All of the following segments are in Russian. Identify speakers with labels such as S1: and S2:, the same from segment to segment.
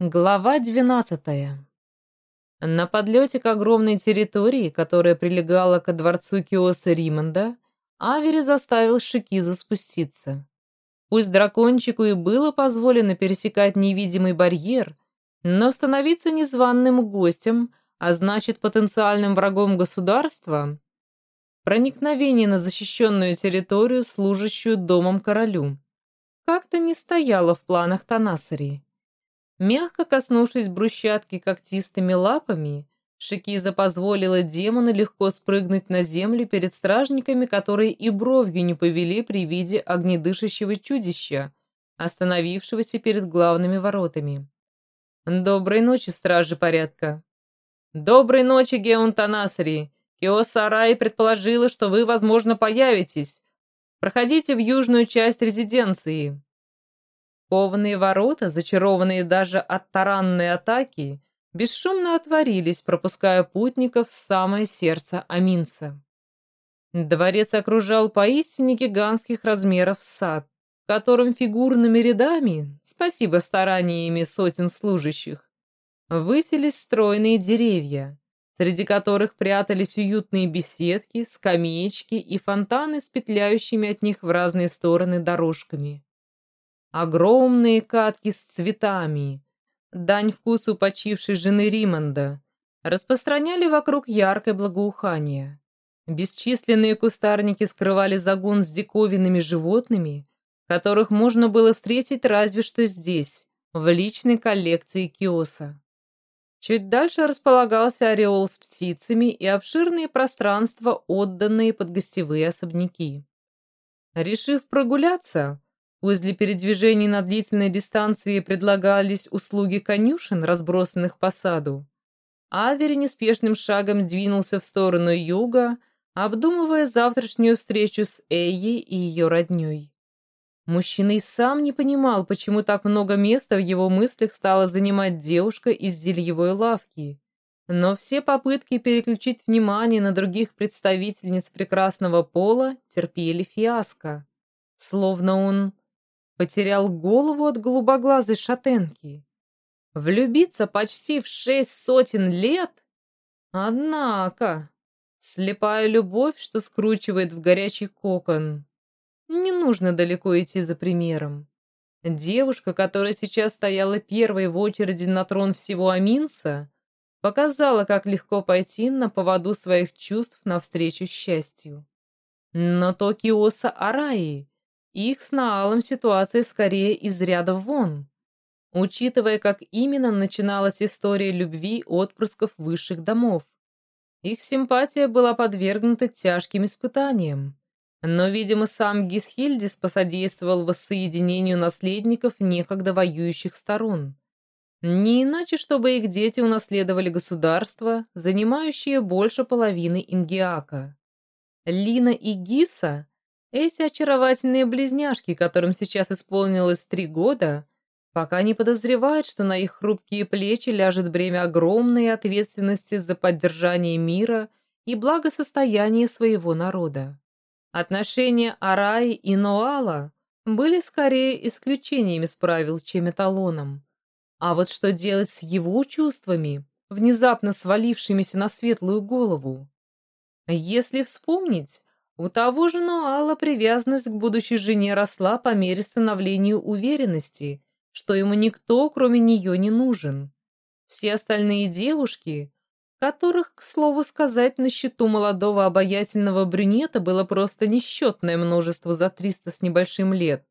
S1: Глава 12. На подлете к огромной территории, которая прилегала ко дворцу Киоса Римонда, Авери заставил Шикизу спуститься. Пусть дракончику и было позволено пересекать невидимый барьер, но становиться незваным гостем, а значит потенциальным врагом государства, проникновение на защищенную территорию, служащую домом королю, как-то не стояло в планах Танасари. Мягко коснувшись брусчатки когтистыми лапами, Шикиза позволила демону легко спрыгнуть на землю перед стражниками, которые и бровью не повели при виде огнедышащего чудища, остановившегося перед главными воротами. «Доброй ночи, стражи порядка!» «Доброй ночи, Геон Танасри! Киосарай предположила, что вы, возможно, появитесь. Проходите в южную часть резиденции!» Кованые ворота, зачарованные даже от таранной атаки, бесшумно отворились, пропуская путников в самое сердце Аминца. Дворец окружал поистине гигантских размеров сад, в котором фигурными рядами, спасибо стараниями сотен служащих, высились стройные деревья, среди которых прятались уютные беседки, скамеечки и фонтаны с петляющими от них в разные стороны дорожками. Огромные катки с цветами, дань вкусу почившей жены Римонда, распространяли вокруг яркое благоухание. Бесчисленные кустарники скрывали загон с диковинными животными, которых можно было встретить разве что здесь, в личной коллекции Киоса. Чуть дальше располагался ореол с птицами и обширные пространства, отданные под гостевые особняки. Решив прогуляться, Для передвижений на длительной дистанции предлагались услуги конюшен, разбросанных по саду. Авери неспешным шагом двинулся в сторону юга, обдумывая завтрашнюю встречу с Эйей и ее родней. Мужчина и сам не понимал, почему так много места в его мыслях стала занимать девушка из зельевой лавки. Но все попытки переключить внимание на других представительниц прекрасного пола терпели фиаско. Словно он потерял голову от голубоглазой шатенки. Влюбиться почти в шесть сотен лет? Однако, слепая любовь, что скручивает в горячий кокон. Не нужно далеко идти за примером. Девушка, которая сейчас стояла первой в очереди на трон всего Аминца, показала, как легко пойти на поводу своих чувств навстречу счастью. Но то Киоса Араи, их с Наалом ситуация скорее из ряда вон. Учитывая, как именно начиналась история любви отпрысков высших домов. Их симпатия была подвергнута тяжким испытаниям. Но, видимо, сам Гисхильдис посодействовал воссоединению наследников некогда воюющих сторон. Не иначе, чтобы их дети унаследовали государство, занимающее больше половины Ингиака. Лина и Гиса эти очаровательные близняшки, которым сейчас исполнилось три года, пока не подозревают, что на их хрупкие плечи ляжет бремя огромной ответственности за поддержание мира и благосостояние своего народа. Отношения Араи и Ноала были скорее исключениями с правил, чем эталоном. А вот что делать с его чувствами, внезапно свалившимися на светлую голову? Если вспомнить, у того же Ноала привязанность к будущей жене росла по мере становления уверенности, что ему никто, кроме нее, не нужен. Все остальные девушки, которых, к слову сказать, на счету молодого обаятельного брюнета было просто несчетное множество за триста с небольшим лет,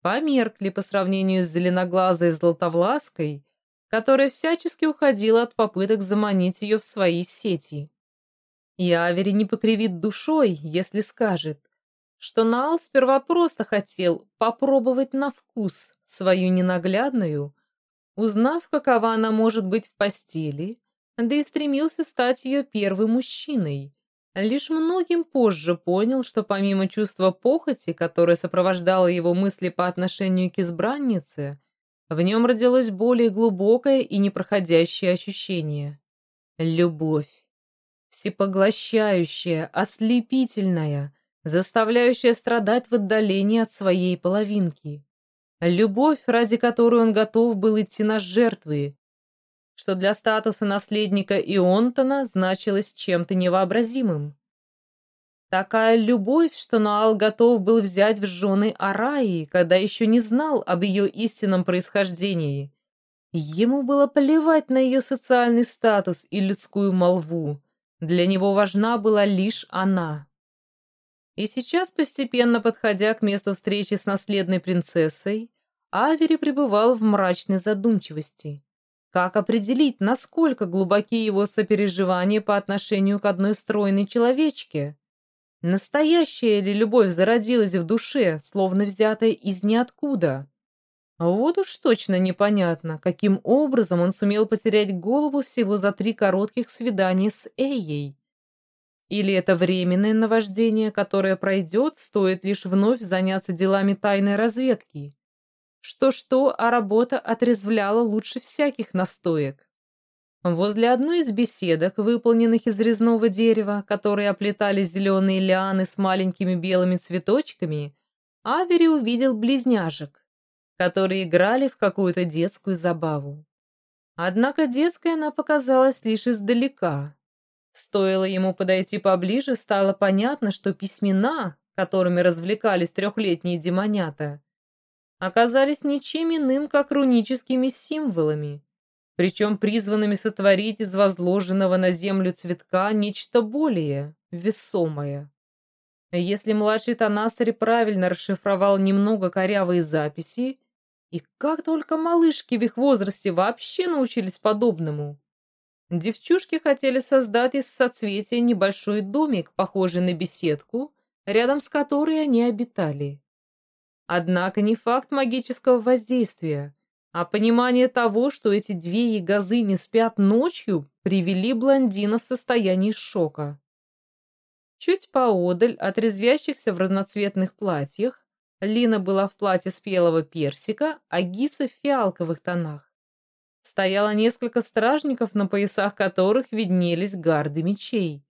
S1: померкли по сравнению с зеленоглазой Златовлаской, которая всячески уходила от попыток заманить ее в свои сети. И Авери не покривит душой, если скажет, что Наал сперва просто хотел попробовать на вкус свою ненаглядную, узнав, какова она может быть в постели, да и стремился стать ее первым мужчиной. Лишь многим позже понял, что помимо чувства похоти, которое сопровождало его мысли по отношению к избраннице, в нем родилось более глубокое и непроходящее ощущение — любовь всепоглощающая, ослепительная, заставляющая страдать в отдалении от своей половинки. любовь, ради которой он готов был идти на жертвы, что для статуса наследника Ионтона значилось чем-то невообразимым. Такая любовь, что Наал готов был взять в жены Араи, когда еще не знал об ее истинном происхождении. Ему было плевать на ее социальный статус и людскую молву. Для него важна была лишь она. И сейчас, постепенно подходя к месту встречи с наследной принцессой, Авери пребывал в мрачной задумчивости. Как определить, насколько глубоки его сопереживания по отношению к одной стройной человечке? Настоящая ли любовь зародилась в душе, словно взятая из ниоткуда? Вот уж точно непонятно, каким образом он сумел потерять голову всего за три коротких свидания с Эйей. Или это временное наваждение, которое пройдет, стоит лишь вновь заняться делами тайной разведки? Что-что, а работа отрезвляла лучше всяких настоек. Возле одной из беседок, выполненных из резного дерева, которые оплетали зеленые лианы с маленькими белыми цветочками, Авери увидел близняшек, которые играли в какую-то детскую забаву. Однако детской она показалась лишь издалека. Стоило ему подойти поближе, стало понятно, что письмена, которыми развлекались трехлетние демонята, оказались ничем иным, как руническими символами, причем призванными сотворить из возложенного на землю цветка нечто более весомое. Если младший Танасари правильно расшифровал немного корявые записи, и как только малышки в их возрасте вообще научились подобному, девчушки хотели создать из соцветия небольшой домик, похожий на беседку, рядом с которой они обитали. Однако не факт магического воздействия, а понимание того, что эти две ягозы не спят ночью, привели блондина в состояние шока. Чуть поодаль от резвящихся в разноцветных платьях, Лина была в платье спелого персика, а Гиса в фиалковых тонах. Стояло несколько стражников, на поясах которых виднелись гарды мечей.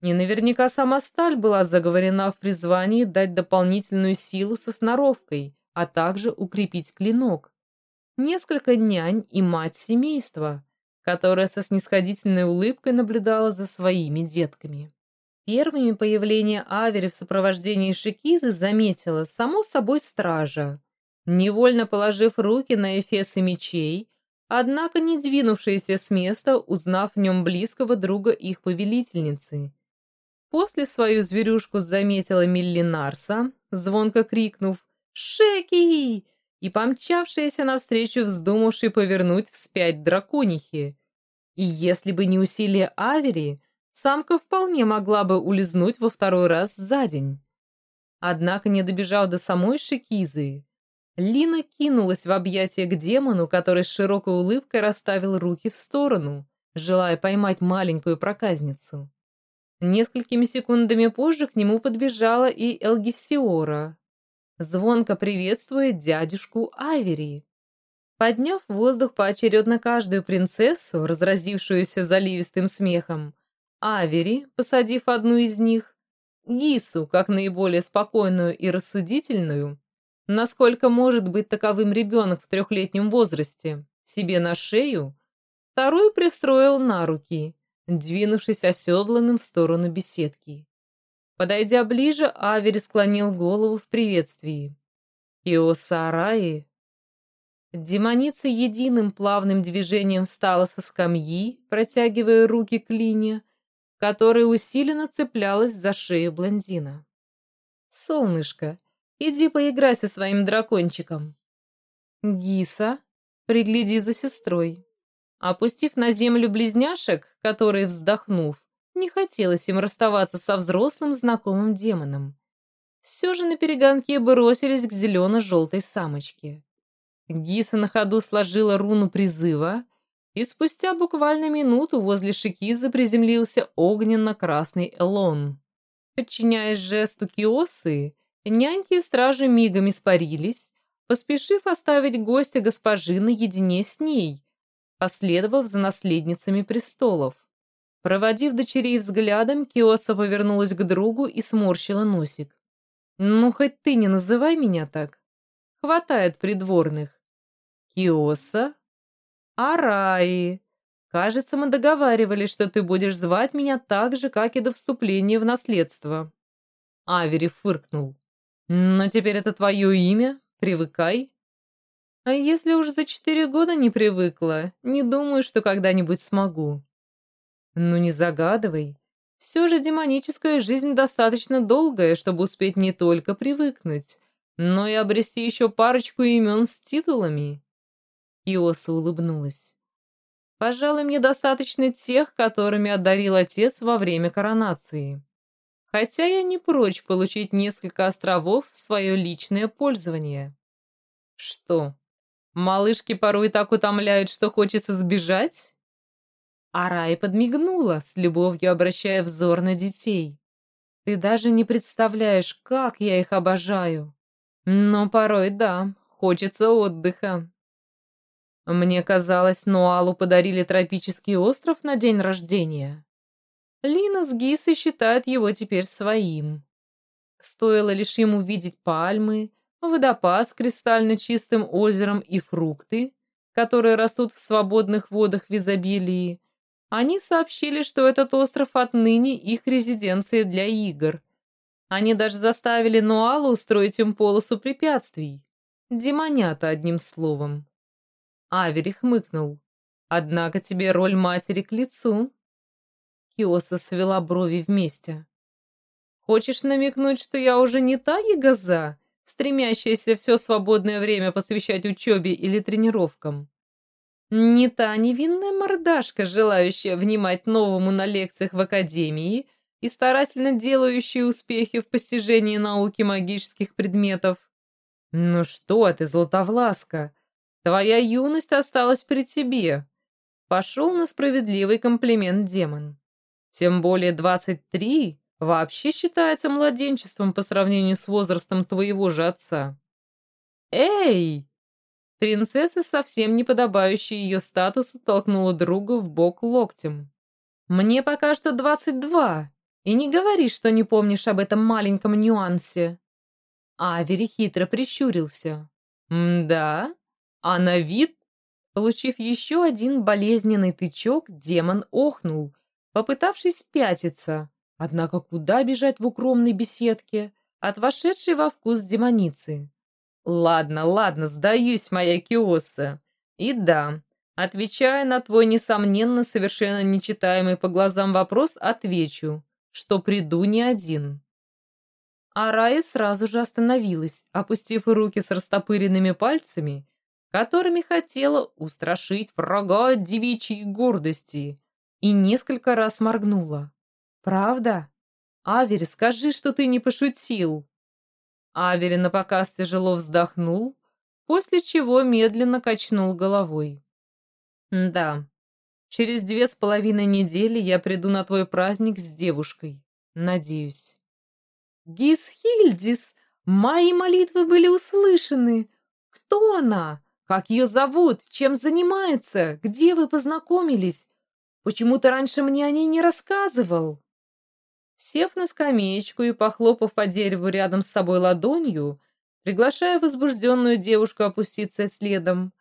S1: Не наверняка сама сталь была заговорена в призвании дать дополнительную силу со сноровкой, а также укрепить клинок. Несколько нянь и мать семейства, которая со снисходительной улыбкой наблюдала за своими детками. Первыми появление Авери в сопровождении Шикизы заметила, само собой, стража. Невольно положив руки на эфесы мечей, однако не двинувшаяся с места, узнав в нем близкого друга их повелительницы – После свою зверюшку заметила Миллинарса, звонко крикнув «Шеки!» и помчавшаяся навстречу вздумавшей повернуть вспять драконихи. И если бы не усилия Авери, самка вполне могла бы улизнуть во второй раз за день. Однако, не добежав до самой Шекизы, Лина кинулась в объятия к демону, который с широкой улыбкой расставил руки в сторону, желая поймать маленькую проказницу. Несколькими секундами позже к нему подбежала и Элгиссиора, звонко приветствуя дядюшку Айвери. Подняв в воздух поочередно каждую принцессу, разразившуюся заливистым смехом, Авери, посадив одну из них, Гису, как наиболее спокойную и рассудительную, насколько может быть таковым ребенок в трехлетнем возрасте, себе на шею, вторую пристроил на руки двинувшись оседланным в сторону беседки. Подойдя ближе, Авери склонил голову в приветствии. «Иосараи!» Демоница единым плавным движением встала со скамьи, протягивая руки к Лине, которая усиленно цеплялась за шею блондина. «Солнышко, иди поиграй со своим дракончиком». «Гиса, пригляди за сестрой». Опустив на землю близняшек, которые, вздохнув, не хотелось им расставаться со взрослым знакомым демоном, все же на перегонке бросились к зелено-желтой самочке. Гиса на ходу сложила руну призыва, и спустя буквально минуту возле Шикизы приземлился огненно-красный Элон. Подчиняясь жесту Киосы, няньки и стражи мигом испарились, поспешив оставить гостя госпожи наедине с ней, последовав за наследницами престолов. Проводив дочерей взглядом, Киоса повернулась к другу и сморщила носик. «Ну, хоть ты не называй меня так». Хватает придворных. Киоса? Араи. Кажется, мы договаривались, что ты будешь звать меня так же, как и до вступления в наследство. Авери фыркнул. Но теперь это твое имя. Привыкай. А если уж за четыре года не привыкла, не думаю, что когда-нибудь смогу. Ну не загадывай. Все же демоническая жизнь достаточно долгая, чтобы успеть не только привыкнуть, но и обрести еще парочку имен с титулами. Иоса улыбнулась. Пожалуй, мне достаточно тех, которыми одарил отец во время коронации. Хотя я не прочь получить несколько островов в свое личное пользование. Что, Малышки порой так утомляют, что хочется сбежать? Арай подмигнула, с любовью обращая взор на детей. Ты даже не представляешь, как я их обожаю. Но порой да, хочется отдыха. Мне казалось, Нуалу подарили тропический остров на день рождения. Лина с Гисой считают его теперь своим. Стоило лишь им увидеть пальмы, водопад с кристально чистым озером и фрукты, которые растут в свободных водах в изобилии, они сообщили, что этот остров отныне их резиденция для игр. Они даже заставили Нуала устроить им полосу препятствий. Демонята, одним словом. Авери хмыкнул. «Однако тебе роль матери к лицу». Киоса свела брови вместе. «Хочешь намекнуть, что я уже не та ягоза, стремящаяся все свободное время посвящать учебе или тренировкам. Не та невинная мордашка, желающая внимать новому на лекциях в академии и старательно делающая успехи в постижении науки магических предметов. «Ну что ты, Златовласка, твоя юность осталась при тебе», пошел на справедливый комплимент демон. «Тем более двадцать три вообще считается младенчеством по сравнению с возрастом твоего же отца. Эй! Принцесса, совсем не подобающая ее статусу, толкнула друга в бок локтем. Мне пока что двадцать два, и не говори, что не помнишь об этом маленьком нюансе. Авери хитро прищурился. «Да? А на вид?» Получив еще один болезненный тычок, демон охнул, попытавшись пятиться, Однако куда бежать в укромной беседке от вошедшей во вкус демоницы? Ладно, ладно, сдаюсь, моя Киоса. И да, отвечая на твой, несомненно, совершенно нечитаемый по глазам вопрос, отвечу, что приду не один. Арая сразу же остановилась, опустив руки с растопыренными пальцами, которыми хотела устрашить врага девичьей гордости, и несколько раз моргнула. «Правда? Авери, скажи, что ты не пошутил!» Авери напоказ тяжело вздохнул, после чего медленно качнул головой. «Да, через две с половиной недели я приду на твой праздник с девушкой. Надеюсь». «Гисхильдис, мои молитвы были услышаны. Кто она? Как ее зовут? Чем занимается? Где вы познакомились? Почему ты раньше мне о ней не рассказывал?» Сев на скамеечку и похлопав по дереву рядом с собой ладонью, приглашая возбужденную девушку опуститься следом,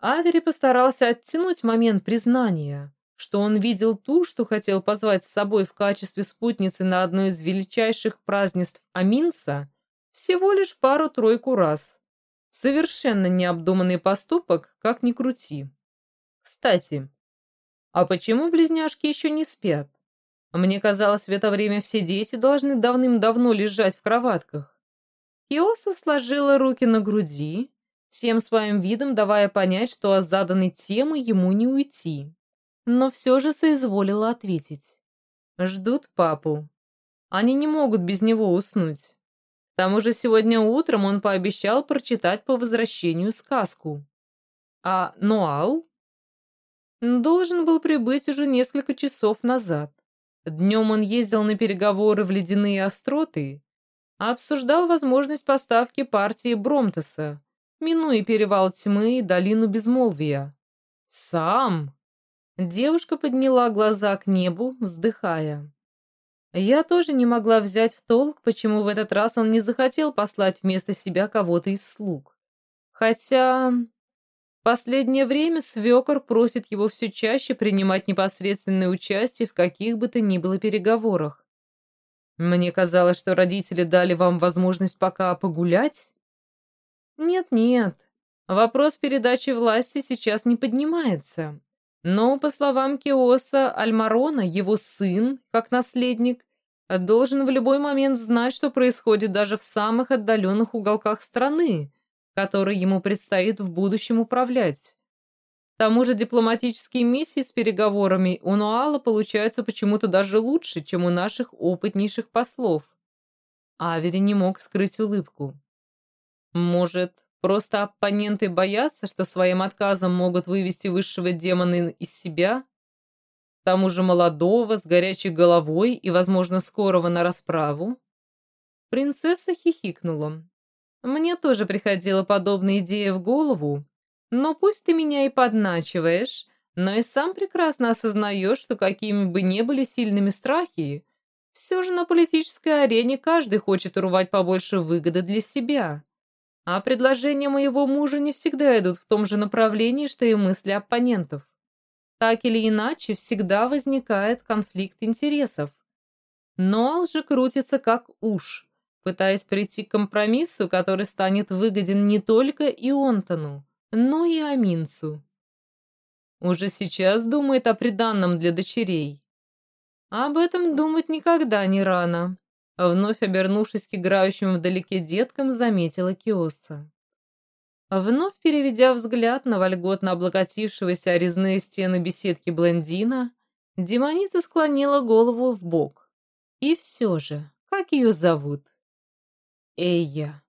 S1: Авери постарался оттянуть момент признания, что он видел ту, что хотел позвать с собой в качестве спутницы на одно из величайших празднеств Аминса, всего лишь пару-тройку раз. Совершенно необдуманный поступок, как ни крути. Кстати, а почему близняшки еще не спят? Мне казалось, в это время все дети должны давным-давно лежать в кроватках. Киоса сложила руки на груди, всем своим видом давая понять, что от заданной темы ему не уйти. Но все же соизволила ответить. Ждут папу. Они не могут без него уснуть. К тому же сегодня утром он пообещал прочитать по возвращению сказку. А Ноал должен был прибыть уже несколько часов назад. Днем он ездил на переговоры в ледяные остроты, а обсуждал возможность поставки партии Бромтеса, минуя перевал тьмы и долину безмолвия. «Сам!» Девушка подняла глаза к небу, вздыхая. Я тоже не могла взять в толк, почему в этот раз он не захотел послать вместо себя кого-то из слуг. Хотя... В последнее время свекор просит его все чаще принимать непосредственное участие в каких бы то ни было переговорах. Мне казалось, что родители дали вам возможность пока погулять. Нет-нет, вопрос передачи власти сейчас не поднимается. Но, по словам Киоса Альмарона, его сын, как наследник, должен в любой момент знать, что происходит даже в самых отдаленных уголках страны, которой ему предстоит в будущем управлять. К тому же дипломатические миссии с переговорами у Нуала получаются почему-то даже лучше, чем у наших опытнейших послов. Авери не мог скрыть улыбку. Может, просто оппоненты боятся, что своим отказом могут вывести высшего демона из себя? К тому же молодого, с горячей головой и, возможно, скорого на расправу? Принцесса хихикнула. Мне тоже приходила подобная идея в голову, но пусть ты меня и подначиваешь, но и сам прекрасно осознаешь, что какими бы ни были сильными страхи, все же на политической арене каждый хочет урвать побольше выгоды для себя. А предложения моего мужа не всегда идут в том же направлении, что и мысли оппонентов. Так или иначе, всегда возникает конфликт интересов. Но же крутится как уж пытаясь прийти к компромиссу, который станет выгоден не только Ионтону, но и Аминцу. Уже сейчас думает о приданном для дочерей. Об этом думать никогда не рано. Вновь обернувшись к играющим вдалеке деткам, заметила Киоса. Вновь переведя взгляд на вольготно облокотившегося о резные стены беседки блондина, демоница склонила голову в бок. И все же, как ее зовут? Эйя.